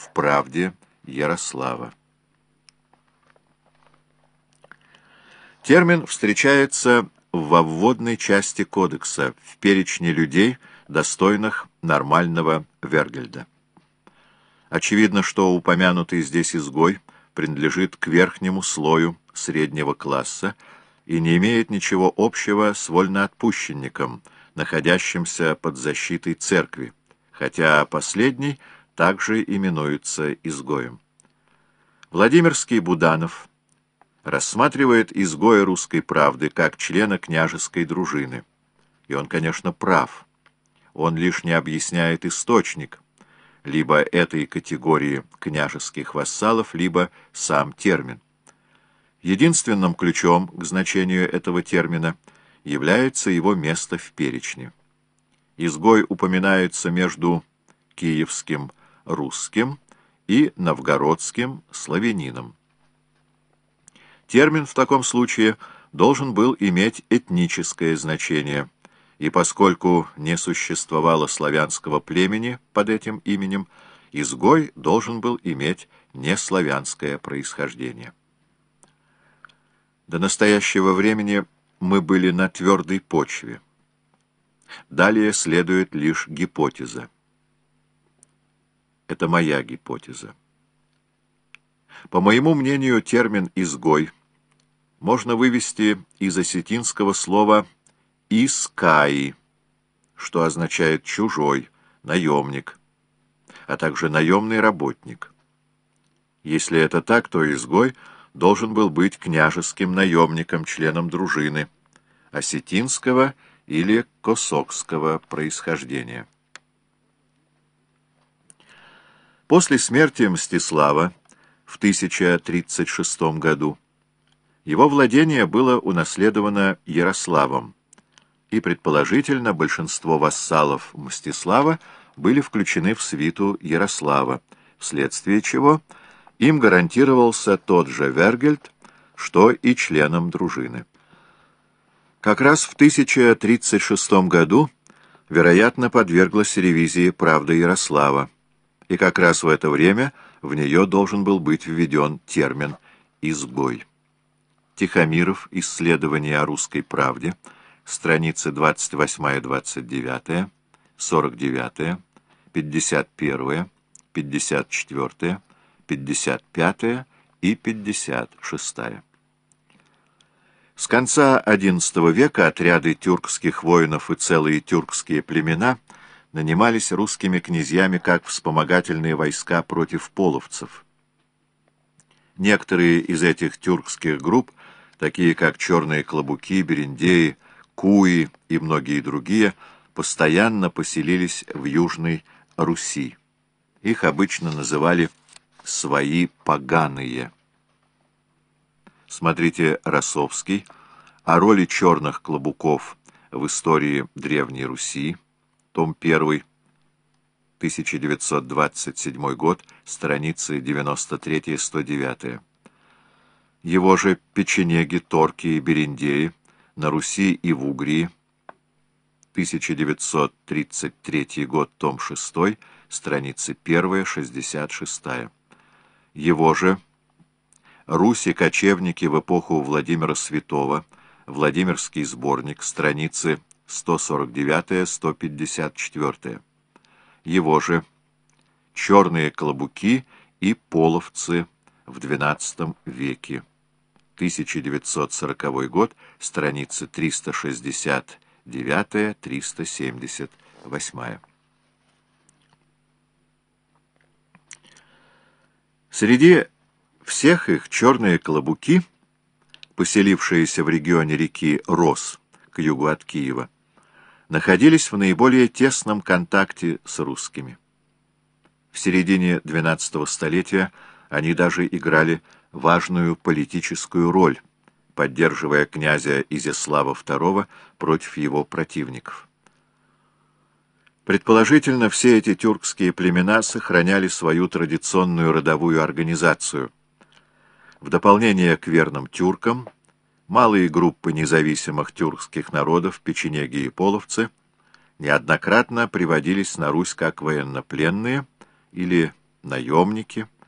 в правде Ярослава. Термин встречается во вводной части кодекса в перечне людей, достойных нормального Вергельда. Очевидно, что упомянутый здесь изгой принадлежит к верхнему слою среднего класса и не имеет ничего общего с вольноотпущенником, находящимся под защитой церкви, хотя последний также именуется изгоем. Владимирский Буданов рассматривает изгоя русской правды как члена княжеской дружины. И он, конечно, прав. Он лишь не объясняет источник, либо этой категории княжеских вассалов, либо сам термин. Единственным ключом к значению этого термина является его место в перечне. Изгой упоминается между киевским русским и новгородским славянином. Термин в таком случае должен был иметь этническое значение, и поскольку не существовало славянского племени под этим именем, изгой должен был иметь неславянское происхождение. До настоящего времени мы были на твердой почве. Далее следует лишь гипотеза. Это моя гипотеза. По моему мнению, термин «изгой» можно вывести из осетинского слова «искаи», что означает «чужой», «наемник», а также «наемный работник». Если это так, то изгой должен был быть княжеским наемником, членом дружины, осетинского или косокского происхождения. После смерти Мстислава в 1036 году его владение было унаследовано Ярославом, и, предположительно, большинство вассалов Мстислава были включены в свиту Ярослава, вследствие чего им гарантировался тот же Вергельд, что и членам дружины. Как раз в 1036 году, вероятно, подверглась ревизии «Правда Ярослава», и как раз в это время в нее должен был быть введен термин «изгой». Тихомиров. Исследование о русской правде. Страницы 28-29, 49, 51, 54, 55 и 56. С конца XI века отряды тюркских воинов и целые тюркские племена нанимались русскими князьями как вспомогательные войска против половцев. Некоторые из этих тюркских групп такие как черные клобуки, бериндеи, куи и многие другие, постоянно поселились в Южной Руси. Их обычно называли «свои поганые». Смотрите Росовский о роли черных клобуков в истории Древней Руси, том 1, 1927 год, страницы 93-109 его же печенеги, торки и бериндеи на Руси и в Угрии, 1933 год, том 6, страницы 1, 66. Его же Руси кочевники в эпоху Владимира Святого, Владимирский сборник, страницы 149-154. Его же черные клобуки и половцы в XII веке. 1940 год, страницы 369-378. Среди всех их черные клобуки, поселившиеся в регионе реки Рос к югу от Киева, находились в наиболее тесном контакте с русскими. В середине XII столетия они даже играли важную политическую роль, поддерживая князя Изяслава II против его противников. Предположительно, все эти тюркские племена сохраняли свою традиционную родовую организацию. В дополнение к верным тюркам, малые группы независимых тюркских народов, печенеги и половцы, неоднократно приводились на Русь как военнопленные или наемники —